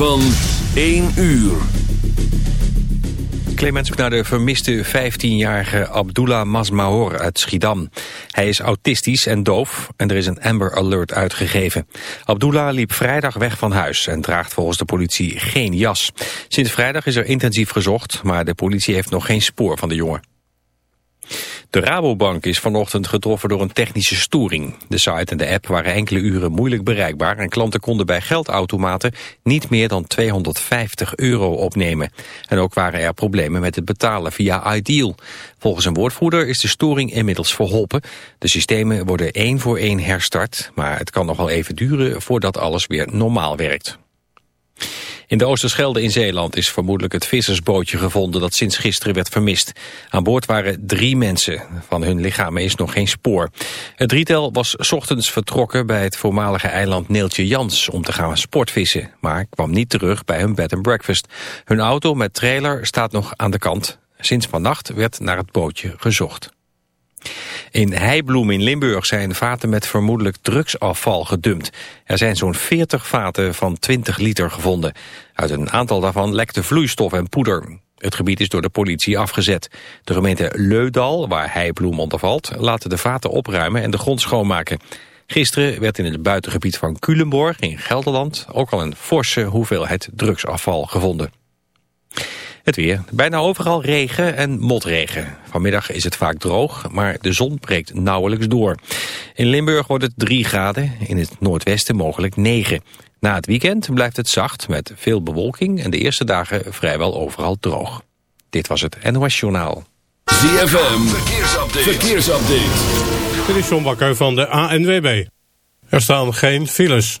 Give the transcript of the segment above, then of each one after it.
van 1 uur. Clemens zoekt naar de vermiste 15-jarige Abdullah Masmahor uit Schiedam. Hij is autistisch en doof en er is een Amber Alert uitgegeven. Abdullah liep vrijdag weg van huis en draagt volgens de politie geen jas. Sinds vrijdag is er intensief gezocht, maar de politie heeft nog geen spoor van de jongen. De Rabobank is vanochtend getroffen door een technische storing. De site en de app waren enkele uren moeilijk bereikbaar... en klanten konden bij geldautomaten niet meer dan 250 euro opnemen. En ook waren er problemen met het betalen via Ideal. Volgens een woordvoerder is de storing inmiddels verholpen. De systemen worden één voor één herstart... maar het kan nog wel even duren voordat alles weer normaal werkt. In de Oosterschelde in Zeeland is vermoedelijk het vissersbootje gevonden dat sinds gisteren werd vermist. Aan boord waren drie mensen. Van hun lichamen is nog geen spoor. Het drietal was ochtends vertrokken bij het voormalige eiland Neeltje Jans om te gaan sportvissen, maar kwam niet terug bij hun bed and breakfast. Hun auto met trailer staat nog aan de kant. Sinds vannacht werd naar het bootje gezocht. In Heibloem in Limburg zijn vaten met vermoedelijk drugsafval gedumpt. Er zijn zo'n 40 vaten van 20 liter gevonden. Uit een aantal daarvan lekte vloeistof en poeder. Het gebied is door de politie afgezet. De gemeente Leudal, waar Heibloem onder valt, laten de vaten opruimen en de grond schoonmaken. Gisteren werd in het buitengebied van Culemborg in Gelderland ook al een forse hoeveelheid drugsafval gevonden. Het weer. Bijna overal regen en motregen. Vanmiddag is het vaak droog, maar de zon breekt nauwelijks door. In Limburg wordt het 3 graden, in het noordwesten mogelijk 9. Na het weekend blijft het zacht met veel bewolking... en de eerste dagen vrijwel overal droog. Dit was het NOS Journaal. ZFM, verkeersupdate. verkeersupdate. Dit is John Bakker van de ANWB. Er staan geen files.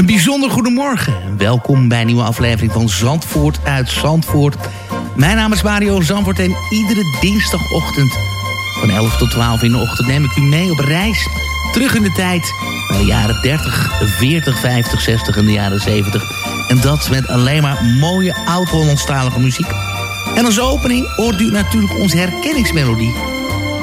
Een bijzonder goedemorgen en welkom bij een nieuwe aflevering van Zandvoort uit Zandvoort. Mijn naam is Mario Zandvoort en iedere dinsdagochtend van 11 tot 12 in de ochtend neem ik u mee op reis. Terug in de tijd naar de jaren 30, 40, 50, 60 en de jaren 70. En dat met alleen maar mooie oud-Hollandstalige muziek. En als opening hoort u natuurlijk onze herkenningsmelodie.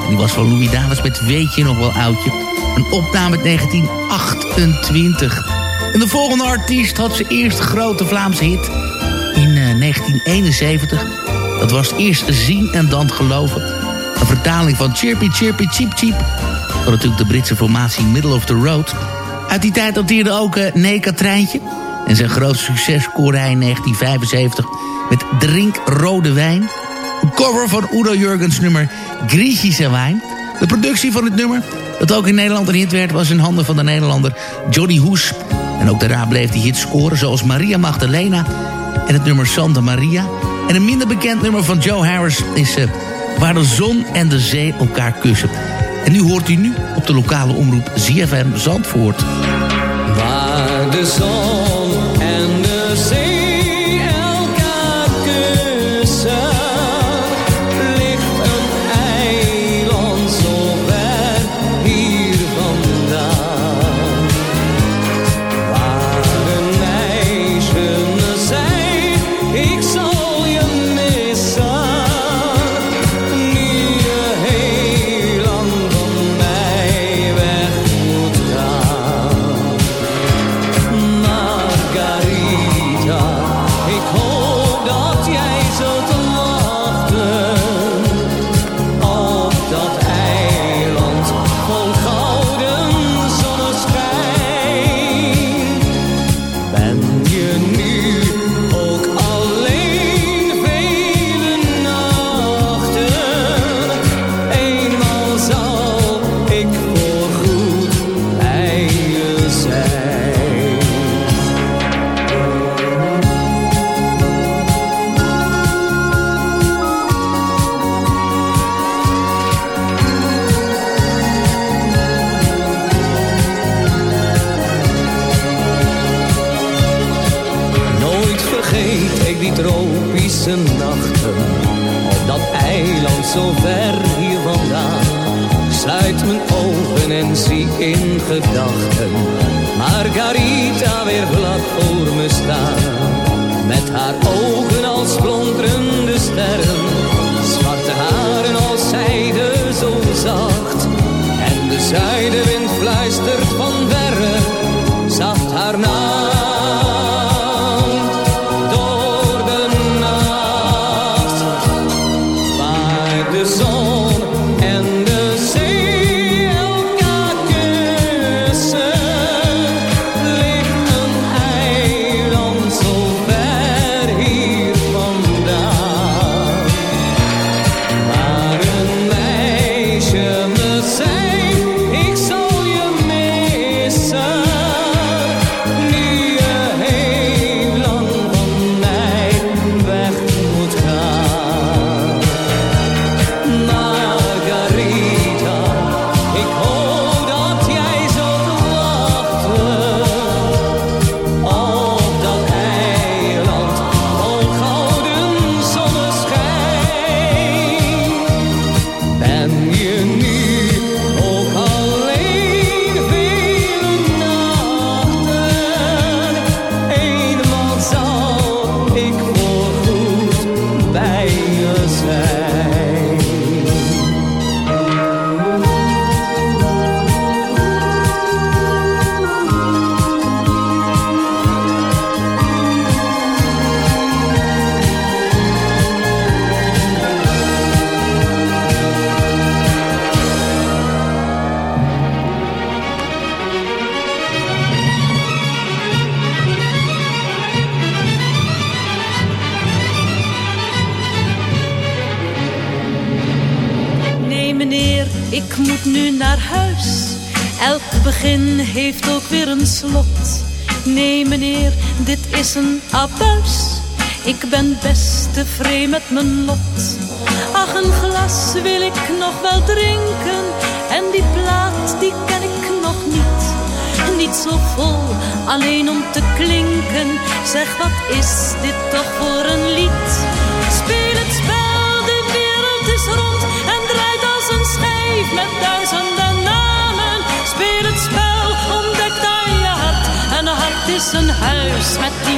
En die was van Louis Davis met Weet je nog wel oudje. Een opname uit 1928. En de volgende artiest had zijn eerste grote Vlaamse hit in eh, 1971. Dat was eerst Zien en dan Geloven. Een vertaling van Chirpy Chirpy Cheep Cheep. Van natuurlijk de Britse formatie Middle of the Road. Uit die tijd dateerde ook uh, Neka Treintje. En zijn grootste succes scoorde in 1975 met Drink Rode Wijn. Een cover van Udo Jurgens nummer Griechische Wijn. De productie van het nummer, dat ook in Nederland een hit werd... was in handen van de Nederlander Johnny Hoes. En ook daarna bleef die hit scoren zoals Maria Magdalena... en het nummer Santa Maria. En een minder bekend nummer van Joe Harris is... Uh, waar de zon en de zee elkaar kussen. En nu hoort u nu op de lokale omroep ZFM Zandvoort. Waar de zon zo alleen om te klinken. Zeg, wat is dit toch voor een lied? Speel het spel, de wereld is rond en draait als een schijf met duizenden namen. Speel het spel, ontdekt aan je hart. En een hart is een huis met tientallen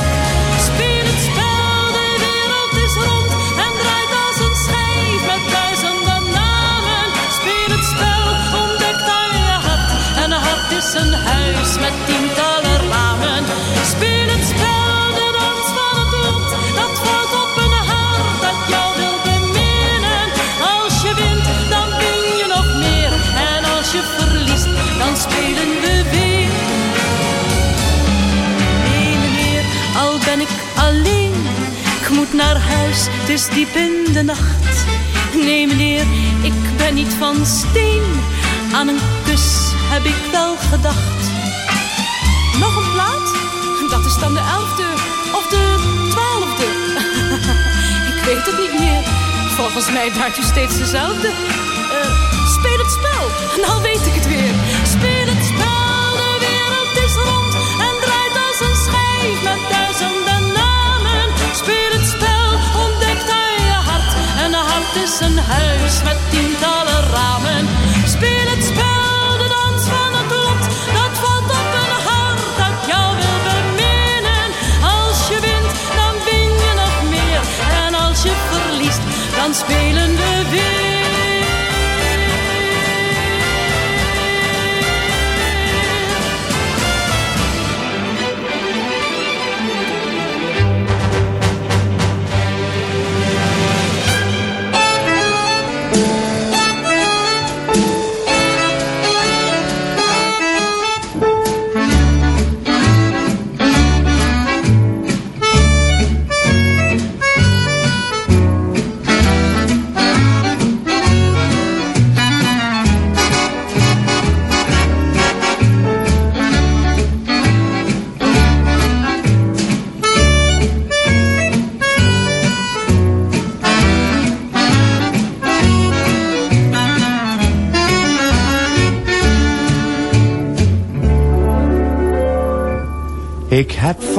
Een huis met tientallen ramen. Speel het spel, de dans van het lot, dat valt op een hart dat jou wil beminnen. Als je wint, dan win je nog meer. En als je verliest, dan spelen we weer. Nee meneer, al ben ik alleen. Ik moet naar huis, het is diep in de nacht. Nee meneer, ik ben niet van steen. Aan een kus heb ik wel gedacht. Nog een plaat? Dat is dan de elfde of de twaalfde. ik weet het niet meer. Volgens mij draait u steeds dezelfde. Eh, speel het spel, nou weet ik het weer. Speel het spel, de wereld is rond en draait als een schijf met duizenden namen. Speel het spel, ontdekt aan je hart. En een hart is een huis met tientallen ramen. Speel het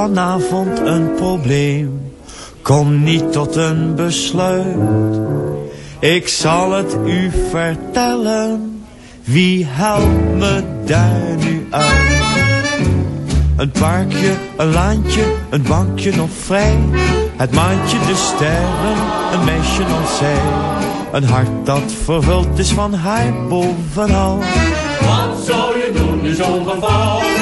vanavond een probleem, kom niet tot een besluit. Ik zal het u vertellen, wie helpt me daar nu uit? Een parkje, een laantje, een bankje nog vrij. Het maantje, de sterren, een meisje nog zij. Een hart dat vervuld is van haar bovenal. Wat zou je doen in zo'n geval?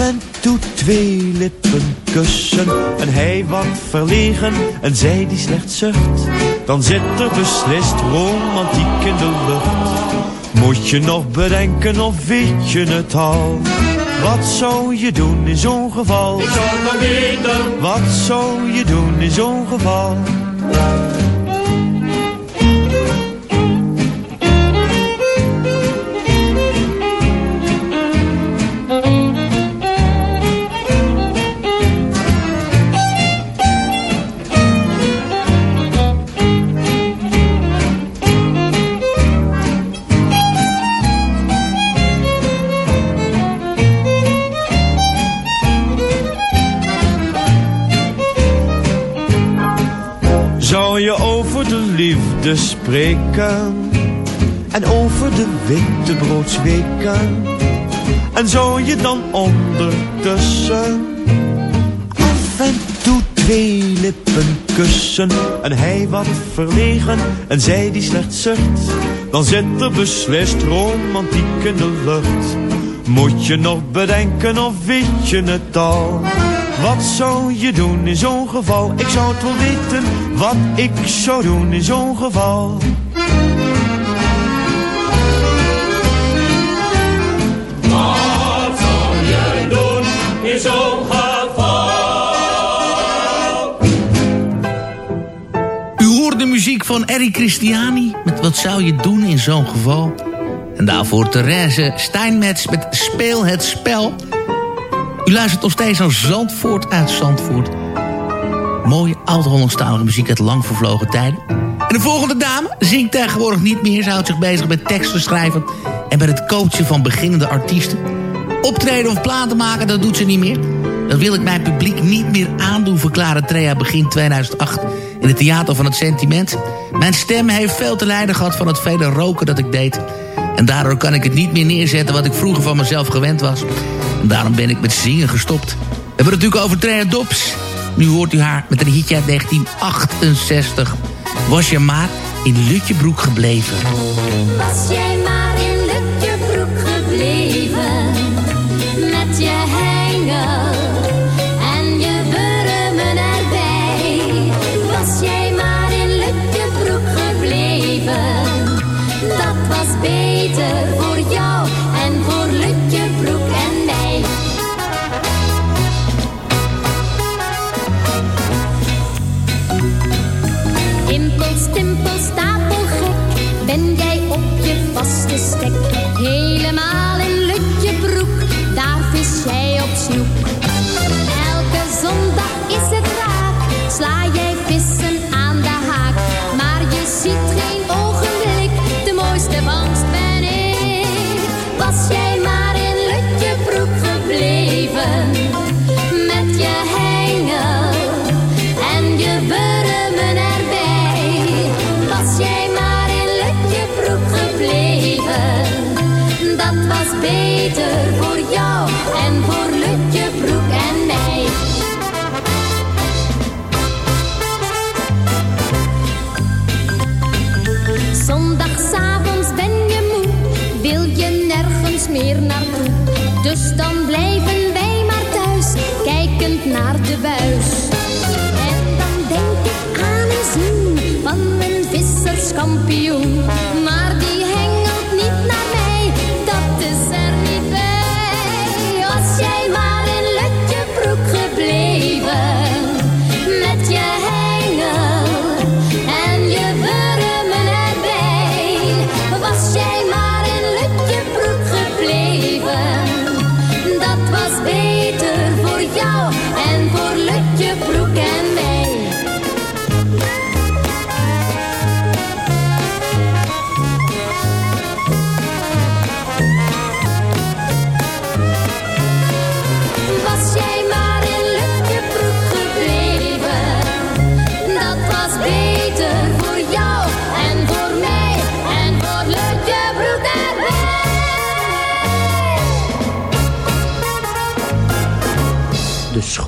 af en toe twee lippen kussen? En hij wat verlegen en zij die slecht zucht? Dan zit er beslist romantiek in de lucht. Moet je nog bedenken of weet je het al? Wat zou je doen in zo'n geval? Ik zou het weten. Wat zou je doen in zo'n geval? En over de witte broodsweken? En zou je dan ondertussen af en toe twee lippen kussen? En hij wat verlegen en zij die slecht zucht? Dan zit er beslist romantiek in de lucht. Moet je nog bedenken of weet je het al? Wat zou je doen in zo'n geval? Ik zou het wel weten wat ik zou doen in zo'n geval. Wat zou je doen in zo'n geval? U hoort de muziek van Eric Christiani met Wat zou je doen in zo'n geval? En daarvoor Therese Steinmetz met Speel het spel. U luistert nog steeds naar Zandvoort uit Zandvoort. Mooie oud-Hollandstalige muziek uit lang vervlogen tijden. En de volgende dame zingt tegenwoordig niet meer. Ze houdt zich bezig met teksten schrijven en met het coachen van beginnende artiesten. Optreden of platen maken, dat doet ze niet meer. Dat wil ik mijn publiek niet meer aandoen, verklaarde Trea begin 2008 in het Theater van het Sentiment. Mijn stem heeft veel te lijden gehad van het vele roken dat ik deed. En daardoor kan ik het niet meer neerzetten wat ik vroeger van mezelf gewend was. En daarom ben ik met zingen gestopt. We hebben het natuurlijk over Trea Dobbs. Nu hoort u haar met een hitje uit 1968. Was je maar in Lutjebroek gebleven. Zondagsavonds ben je moe, wil je nergens meer naartoe. Dus dan blijven wij maar thuis, kijkend naar de buis. En dan denk ik aan een zin van een visserskampioen.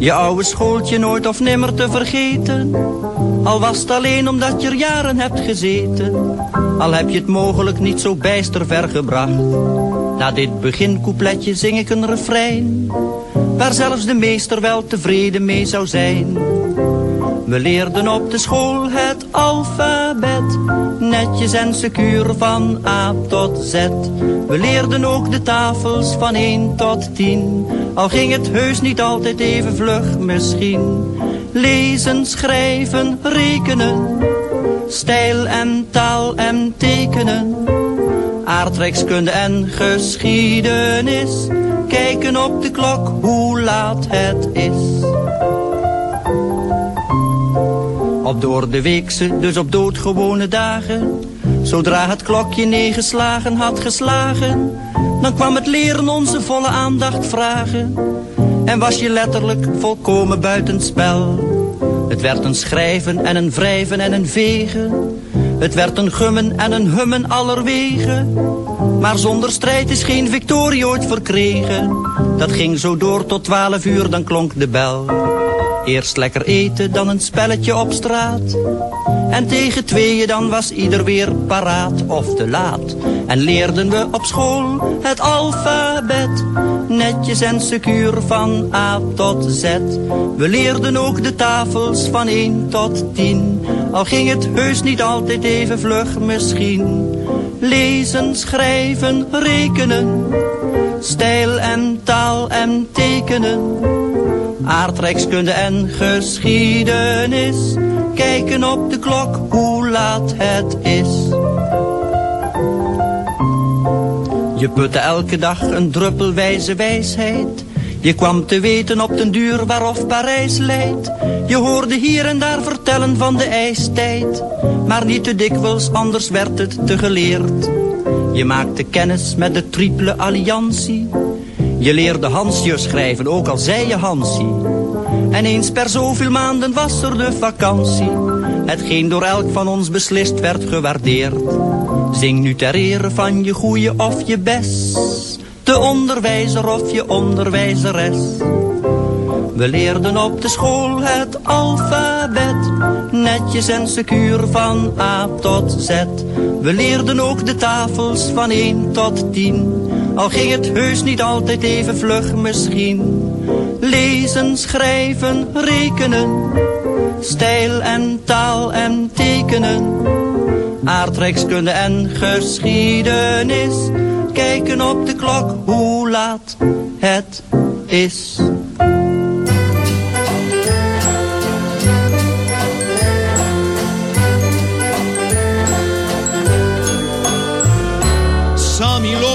Je oude schooltje nooit of nimmer te vergeten. Al was het alleen omdat je er jaren hebt gezeten. Al heb je het mogelijk niet zo bijster ver gebracht. Na dit begincoupletje zing ik een refrein. Waar zelfs de meester wel tevreden mee zou zijn. We leerden op de school het alfabet, netjes en secuur van A tot Z. We leerden ook de tafels van 1 tot 10, al ging het heus niet altijd even vlug misschien. Lezen, schrijven, rekenen, stijl en taal en tekenen. Aardrijkskunde en geschiedenis, kijken op de klok hoe laat het is. Op door de weekse, dus op doodgewone dagen. Zodra het klokje negen slagen had geslagen, dan kwam het leren onze volle aandacht vragen. En was je letterlijk volkomen buitenspel. Het werd een schrijven en een wrijven en een vegen. Het werd een gummen en een hummen allerwegen. Maar zonder strijd is geen victorie ooit verkregen. Dat ging zo door tot twaalf uur, dan klonk de bel. Eerst lekker eten, dan een spelletje op straat. En tegen tweeën dan was ieder weer paraat of te laat. En leerden we op school het alfabet. Netjes en secuur van A tot Z. We leerden ook de tafels van 1 tot 10. Al ging het heus niet altijd even vlug misschien. Lezen, schrijven, rekenen. Stijl en taal en tekenen aardrijkskunde en geschiedenis. Kijken op de klok hoe laat het is. Je putte elke dag een druppelwijze wijsheid. Je kwam te weten op den duur waarof Parijs leidt. Je hoorde hier en daar vertellen van de ijstijd. Maar niet te dikwijls, anders werd het te geleerd. Je maakte kennis met de triple alliantie. Je leerde Hansje schrijven, ook al zei je Hansie. En eens per zoveel maanden was er de vakantie. Hetgeen door elk van ons beslist werd gewaardeerd. Zing nu ter ere van je goeie of je best. De onderwijzer of je onderwijzeres. We leerden op de school het alfabet. Netjes en secuur van A tot Z. We leerden ook de tafels van 1 tot 10. Al ging het heus niet altijd even vlug misschien. Lezen, schrijven, rekenen. Stijl en taal en tekenen. Aardrijkskunde en geschiedenis. Kijken op de klok hoe laat het is.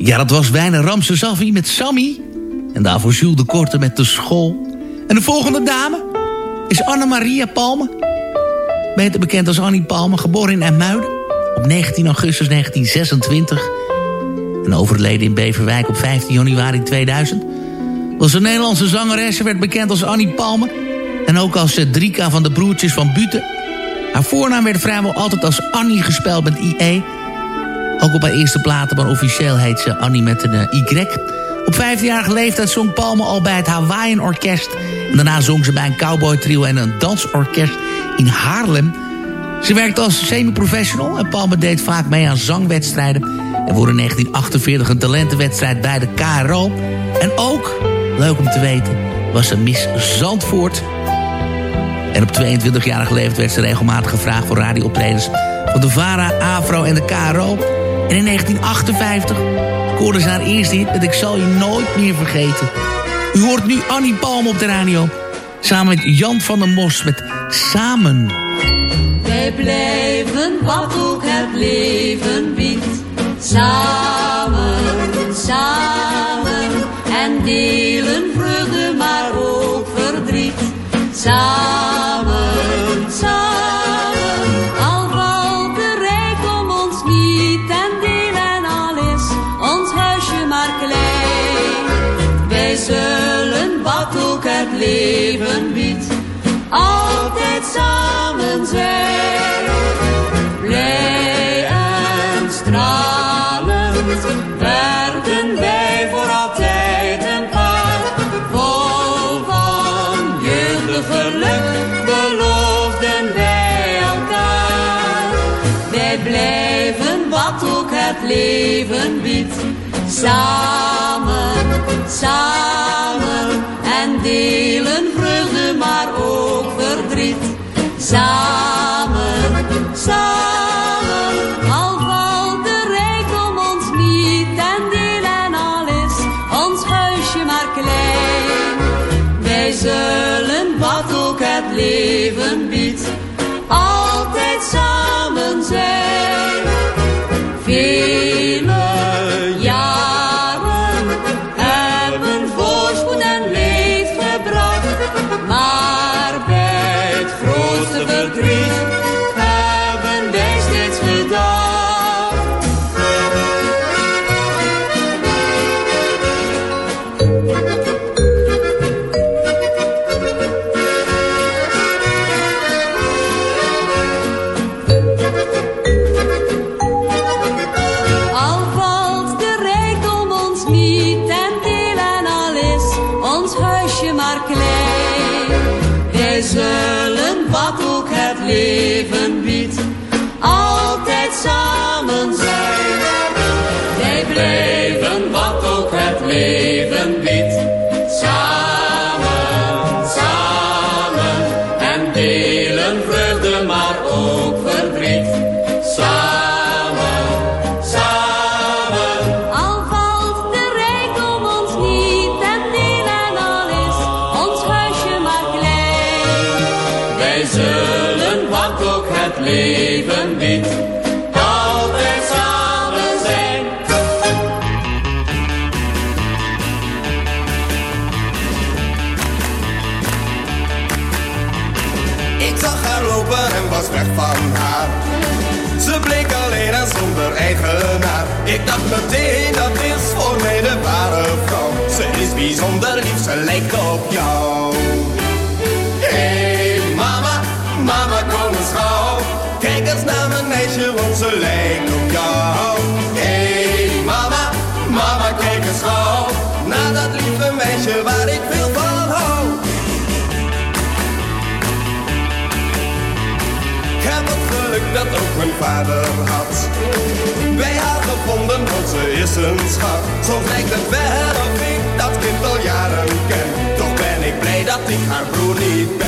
Ja, dat was Wijne Ramse Zaffi met Sammy. En daarvoor Jules de Korte met de school. En de volgende dame is Anne-Maria Palme. Beter bekend als Annie Palme, geboren in Ermuiden op 19 augustus 1926. En overleden in Beverwijk op 15 januari 2000. Was een Nederlandse zangeres, ze werd bekend als Annie Palme. En ook als Drika van de broertjes van Buten. Haar voornaam werd vrijwel altijd als Annie gespeld met IE... Ook op haar eerste platen, maar officieel heet ze Annie met een uh, Y. Op 15-jarige leeftijd zong Palme al bij het Hawaiian Orkest. En daarna zong ze bij een cowboy trio en een dansorkest in Haarlem. Ze werkte als semi-professional en Palme deed vaak mee aan zangwedstrijden. Er wordt in 1948 een talentenwedstrijd bij de KRO. En ook, leuk om te weten, was ze Miss Zandvoort. En op 22-jarige leeftijd werd ze regelmatig gevraagd voor radiooptredens van de VARA, AFRO en de KRO. En in 1958 scoorde ze haar eerste hit met Ik zal je nooit meer vergeten. U hoort nu Annie Palm op de radio. Samen met Jan van der Mos met Samen. Wij blijven wat ook het leven biedt. Samen, samen. En delen vreugde maar ook verdriet. Samen, zullen wat ook het leven biedt, altijd samen zijn. Blij en stralend werken wij voor altijd een paar. Vol van jeugdig geluk beloofden wij elkaar. Wij blijven wat ook het leven biedt. Samen, samen en delen vreugde maar ook verdriet. Samen, samen, al valt de rijkdom ons niet ten deel en al is ons huisje maar klein. Wij zullen wat ook het leven biedt, altijd samen zijn. Ze lijkt op jou. Hey mama, mama kijk eens gauw. Naar dat lieve meisje waar ik veel van hou. geluk dat ook mijn vader had. Bij haar gevonden, want ze is een schat. Zo lijkt het wel of ik dat kind al jaren ken. Toch ben ik blij dat ik haar broer niet ben.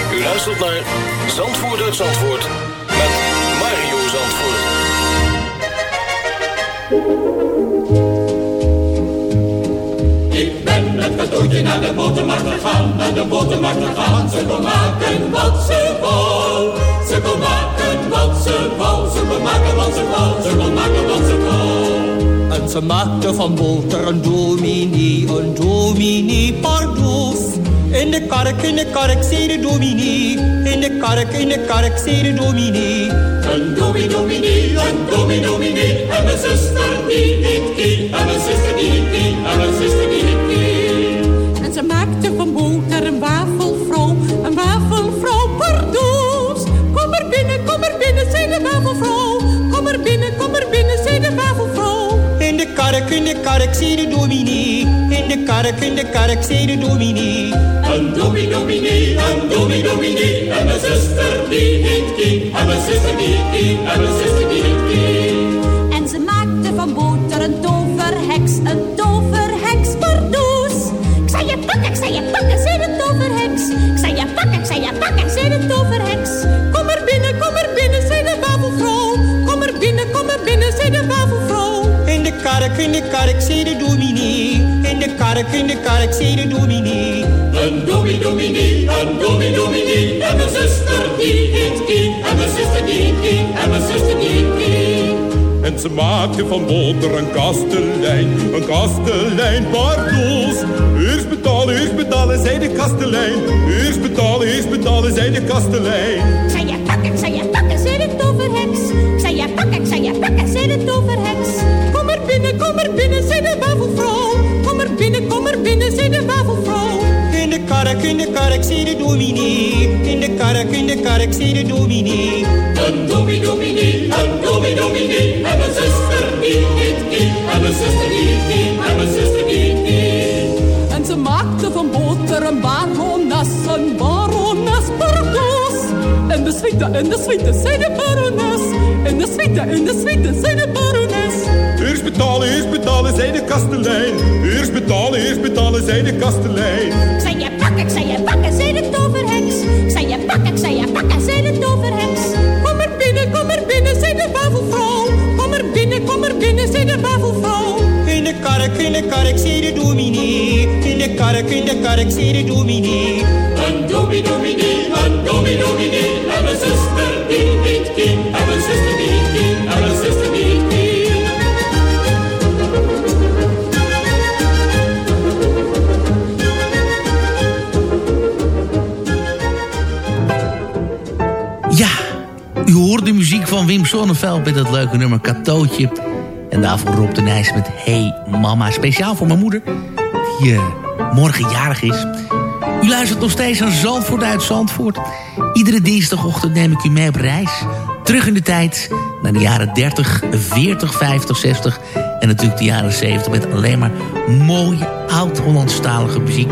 U luistert naar Zandvoort uit Zandvoort met Mario Zandvoort. Ik ben met cadeautje naar de botermarkt gegaan, naar de botermarkt gegaan. Ze kon maken wat ze wou. Ze kon maken wat ze wou. Ze kon maken wat ze wou. Ze kon maken wat ze wou. En ze maakte van boter een dominee, een dominee pardoes. In de kark, in de kark, zei de dominee. In de kark, in de kark, zei de dominee. Een dominee, dominee, een dominee, dominee. En mijn zuster die niet kie. En mijn zuster die niet kie. En mijn zuster die niet kie. En ze maakte van boter een wafelvrouw, een wafelvrouw pardoes. Kom er binnen, kom er binnen, zei de wafelvrouw. Kom er binnen, kom er binnen, kark, in de kark, zei de dominee. In de kark, in de kark, zei de dominee. Een dominee, dominee, een dominee, dominee. En mijn zuster die niet kie. En mijn zuster die kie. En mijn zuster die niet kie. Kark, in de kark, zei de dominee. In de kark, in de kark, zei de dominee. Een dominee, dominee, een dominee, dominee. En mijn zuster die niet kie. En mijn zuster die kie. En mijn zuster die kie. En ze maakte van boter een kastelein, een kastelein, pardoes. Eerst betalen, eerst betalen, zei de kastelein. Eerst betalen, eerst betalen, zei de kastelein. Zei je pakken, zei je kark, in de kark, zei de dominee. In de kark, in de kark, zei de dominee. Een dominee, dominee, een dominee, dominee. En mijn zuster die niet kie. En mijn zuster die niet kie. En mijn zuster die niet kie. En ze maakte van boter een barones, een barones pardoes. En de suite, en de suite, zei de barones. En de suite, en de suite, zei de barones. Eerst betalen, eerst betalen, zei de kastelein. Eerst betalen, eerst betalen, zei de kastelein. Ik zei je pakken, ik zei je pakken, zei de toverheks. Ik zei je pakken, ik zei je pakken, zei de toverheks. Kom er binnen, kom er binnen, zei de wafelvrouw. Kom er binnen, kom er binnen, zei de wafelvrouw. In de kark, in de kark, zei de dominee. In de kark, in de kark, zei de dominee. Een dominee, dominee, een dominee, dominee. En mijn zuster die niet tien. En mijn zuster niet Wim Sonneveld met dat leuke nummer Katootje. En daarvoor Rob de Nijs met Hey Mama. Speciaal voor mijn moeder, die uh, morgen jarig is. U luistert nog steeds aan Zandvoort uit Zandvoort. Iedere dinsdagochtend neem ik u mee op reis. Terug in de tijd naar de jaren 30, 40, 50, 60... en natuurlijk de jaren 70 met alleen maar mooie oud-Hollandstalige muziek.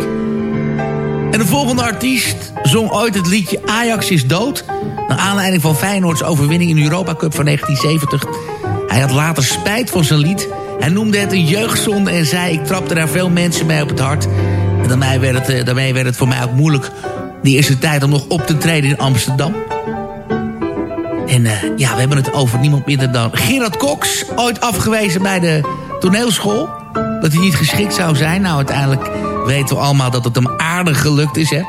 En de volgende artiest zong ooit het liedje Ajax is dood... naar aanleiding van Feyenoords overwinning in de Europa Cup van 1970. Hij had later spijt van zijn lied. Hij noemde het een jeugdzonde en zei... ik trapte daar veel mensen mee op het hart. En daarmee werd het, eh, daarmee werd het voor mij ook moeilijk... die eerste tijd om nog op te treden in Amsterdam. En uh, ja, we hebben het over niemand minder dan Gerard Cox. Ooit afgewezen bij de toneelschool. Dat hij niet geschikt zou zijn. Nou, uiteindelijk weten we allemaal dat het hem aardig gelukt is, hè.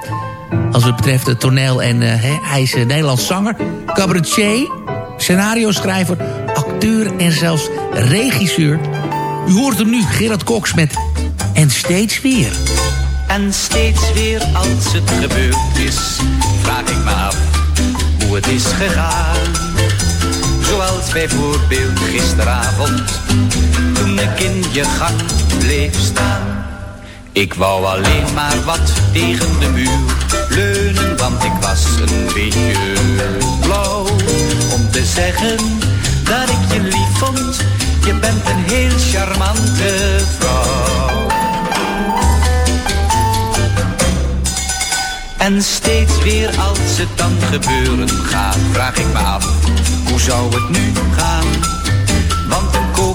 Als het betreft het toneel en uh, hij is uh, Nederlands zanger, cabaretier, scenario-schrijver, acteur en zelfs regisseur. U hoort hem nu, Gerard Cox met En Steeds Weer. En steeds weer als het gebeurd is, vraag ik me af hoe het is gegaan. Zoals bijvoorbeeld gisteravond, toen ik in je gang bleef staan. Ik wou alleen maar wat tegen de muur leunen, want ik was een beetje blauw. Om te zeggen dat ik je lief vond, je bent een heel charmante vrouw. En steeds weer als het dan gebeuren gaat, vraag ik me af, hoe zou het nu gaan?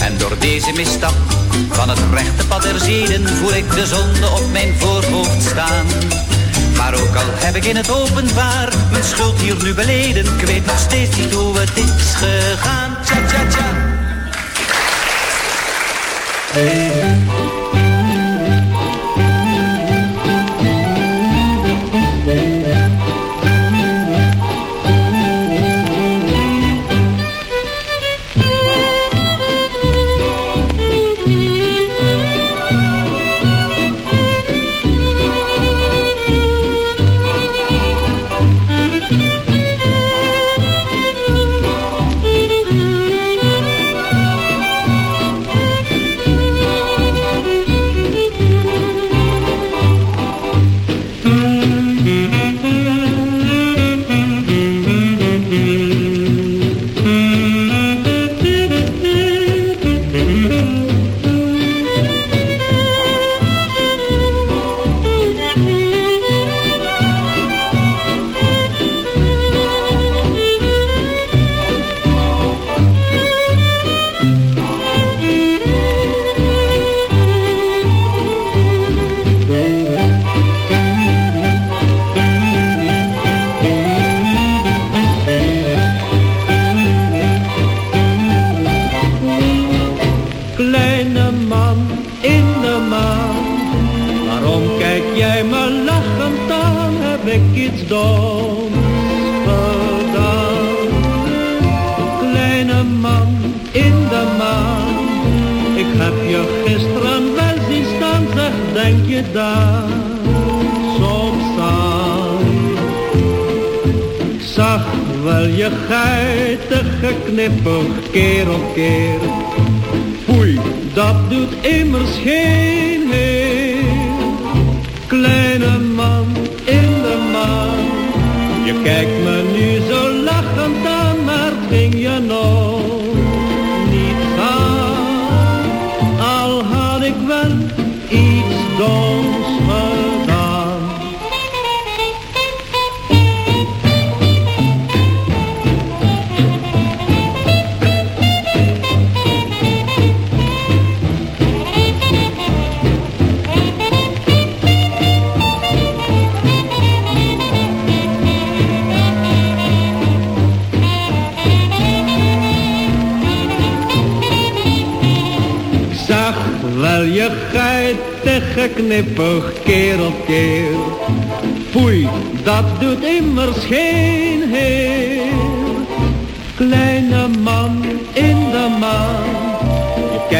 En door deze misstap van het rechte pad der zeden voel ik de zonde op mijn voorhoofd staan. Maar ook al heb ik in het openbaar mijn schuld hier nu beleden, ik weet nog steeds niet hoe het is gegaan. Tja, tja, tja.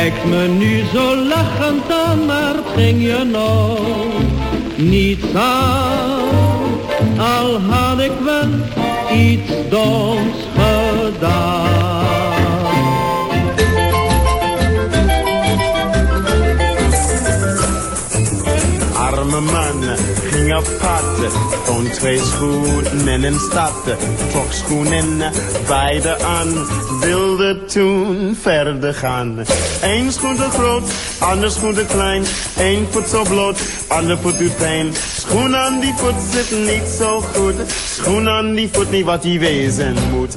Je kijkt me nu zo lachend aan, maar ging je nog niets aan. Al had ik wel iets doms gedaan. Arme man vond twee schoenen in stad. Trok schoenen beide aan, wilde toen verder gaan. Eén schoen te groot, ander schoen te klein. Eén voet zo bloot, ander voet doet pijn. Schoen aan die voet zit niet zo goed. Schoen aan die voet niet wat die wezen moet.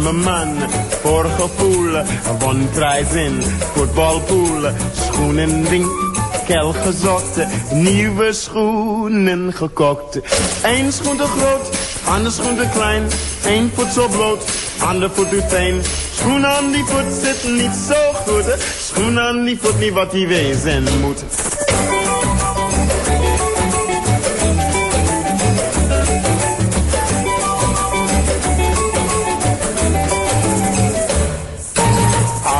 Arme man, voor gevoel, won prijs in voetbalpool. Schoenen winkel gezocht, nieuwe schoenen gekocht. Eén schoen te groot, ander schoen te klein. Eén voet zo bloot, ander voet doet pijn. Schoen aan die voet zit niet zo goed. Schoen aan die voet niet wat die wezen moet.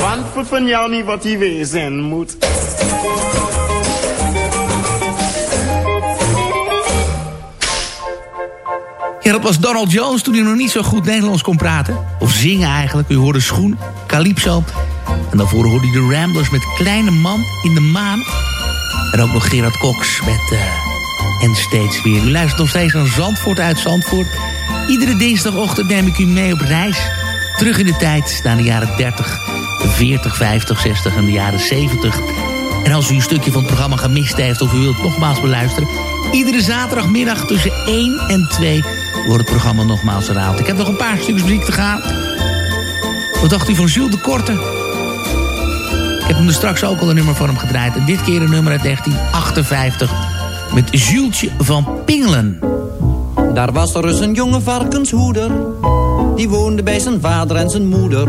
Want voet van jou niet wat hij wezen moet. Ja, dat was Donald Jones toen hij nog niet zo goed Nederlands kon praten. Of zingen eigenlijk. U hoorde Schoen, Calypso. En daarvoor hoorde u de Ramblers met Kleine Man in de Maan. En ook nog Gerard Cox met... eh, en steeds weer. U luistert nog steeds naar Zandvoort uit Zandvoort. Iedere dinsdagochtend neem ik u mee op reis. Terug in de tijd naar de jaren 30, 40, 50, 60 en de jaren 70. En als u een stukje van het programma gemist heeft of u wilt nogmaals beluisteren... iedere zaterdagmiddag tussen 1 en 2 wordt het programma nogmaals herhaald. Ik heb nog een paar stukjes muziek te gaan. Wat dacht u van Jules de Korte? Ik heb hem er straks ook al een nummer van hem gedraaid. En dit keer een nummer uit 1958 met Julesje van Pingelen. Daar was er eens een jonge varkenshoeder. Die woonde bij zijn vader en zijn moeder.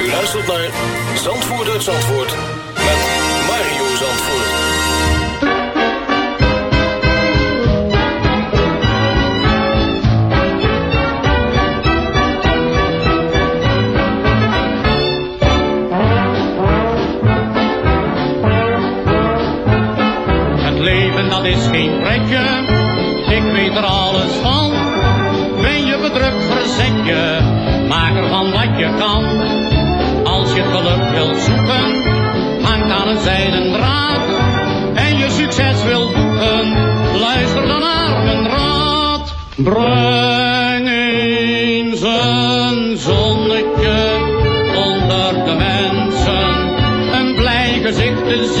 U luistert naar Zandvoort Zandvoort met Mario Zandvoort. Het leven dat is geen pretje, ik weet er alles van. Ben je bedrukt, verzet je, maak ervan wat je kan. Geluk wilt zoeken, hangt aan een zijden draad. En je succes wilt boeken, luister dan naar mijn raad. Breng eens een zonnetje onder de mensen. Een blij gezicht te zien,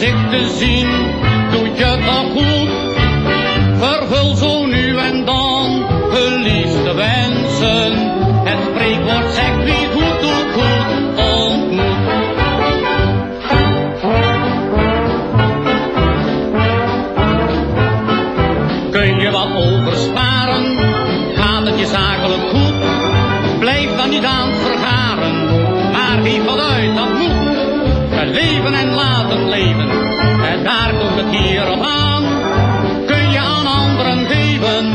gezicht te zien, leven en laten leven. En daar komt het hier op aan. Kun je aan anderen geven,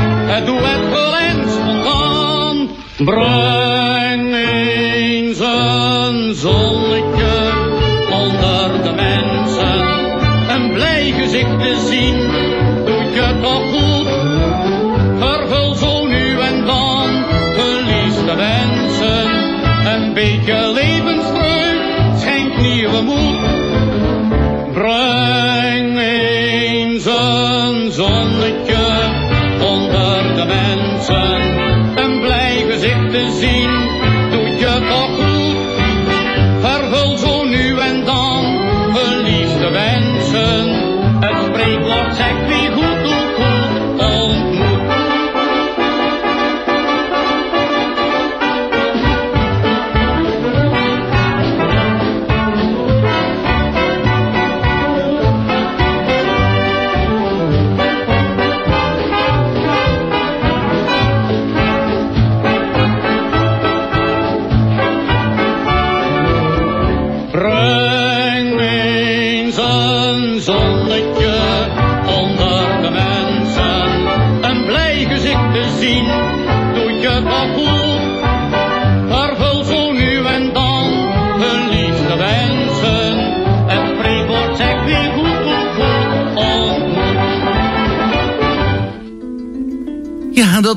doe het wel eens spontaan. Bro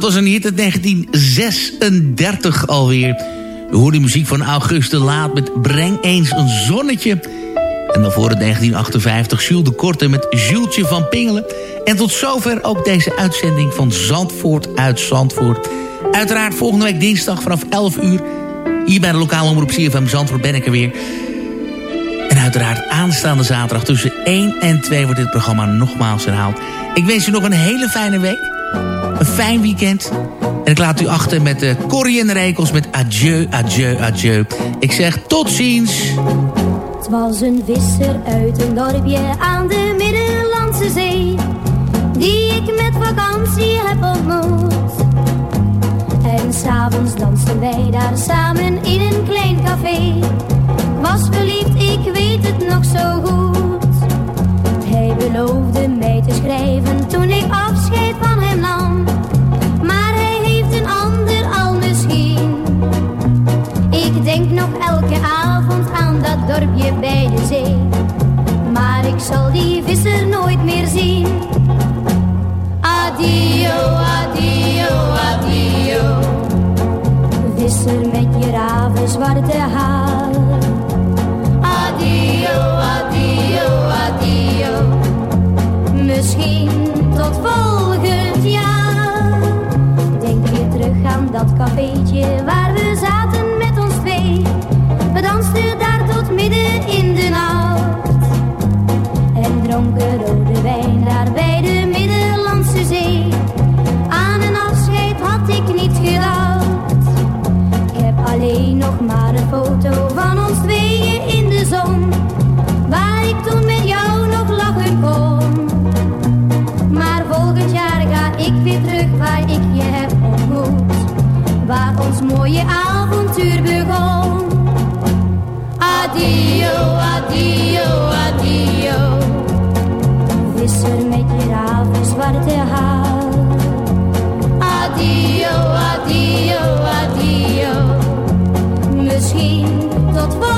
dat was een hit uit 1936 alweer. We hoorden muziek van Auguste Laat met Breng eens een zonnetje. En daarvoor in 1958 Jules de Korte met Julesje van Pingelen. En tot zover ook deze uitzending van Zandvoort uit Zandvoort. Uiteraard volgende week dinsdag vanaf 11 uur. Hier bij de lokale omroep CFM Zandvoort ben ik er weer. En uiteraard aanstaande zaterdag tussen 1 en 2 wordt dit programma nogmaals herhaald. Ik wens u nog een hele fijne week. Fijn weekend. En ik laat u achter met de Corrie en Rekels met adieu, adieu, adieu. Ik zeg tot ziens. Het was een visser uit een dorpje aan de Middellandse Zee. Die ik met vakantie heb ontmoet. En s'avonds dansten wij daar samen in een klein café. Was verliefd, ik weet het nog zo goed. Hij beloofde mij te schrijven toen ik afscheid van hem nam. Ik denk nog elke avond aan dat dorpje bij de zee. Maar ik zal die visser nooit meer zien. Adio, adio, adio. Visser met je raven zwarte haar. Adio, adio, adio. Misschien tot volgend jaar. Denk weer terug aan dat cafeetje waar we zaten in de. En dronken rode wijn daar bij de Middellandse Zee. Aan een afscheid had ik niet gedacht. Ik heb alleen nog maar een foto van ons tweeën in de zon. Waar ik toen met jou nog lachen kon. Maar volgend jaar ga ik weer terug waar ik je heb ontmoet. Waar ons mooie avontuur begon. Adio, adio, adio. Visser met je raven zwarte haar. Adio, adio, adio. Misschien tot volgend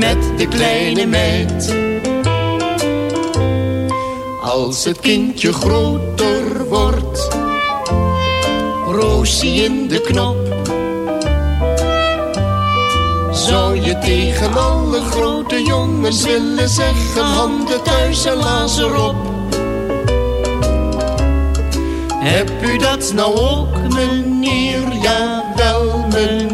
Met de kleine meid. Als het kindje groter wordt. Roosie in de knop. Zou je tegen alle grote jongens willen zeggen Handen thuis en lazer op Heb u dat nou ook meneer? Ja wel meneer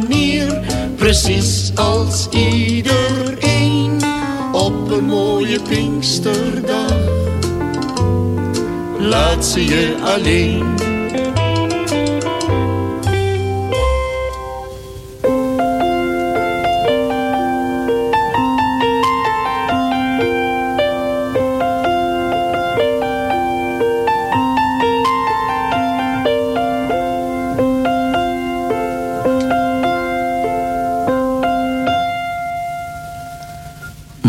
Precies als iedereen Op een mooie Pinksterdag. Laat ze je alleen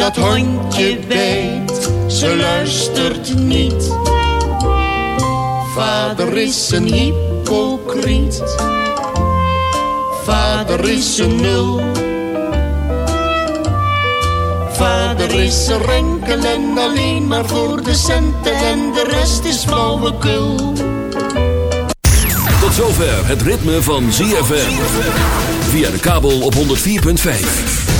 dat hondje bijt, ze luistert niet. Vader is een hypocriet, vader is een nul. Vader is een renkel en alleen maar voor de centen en de rest is flauwekul. Tot zover het ritme van ZFM. Via de kabel op 104.5.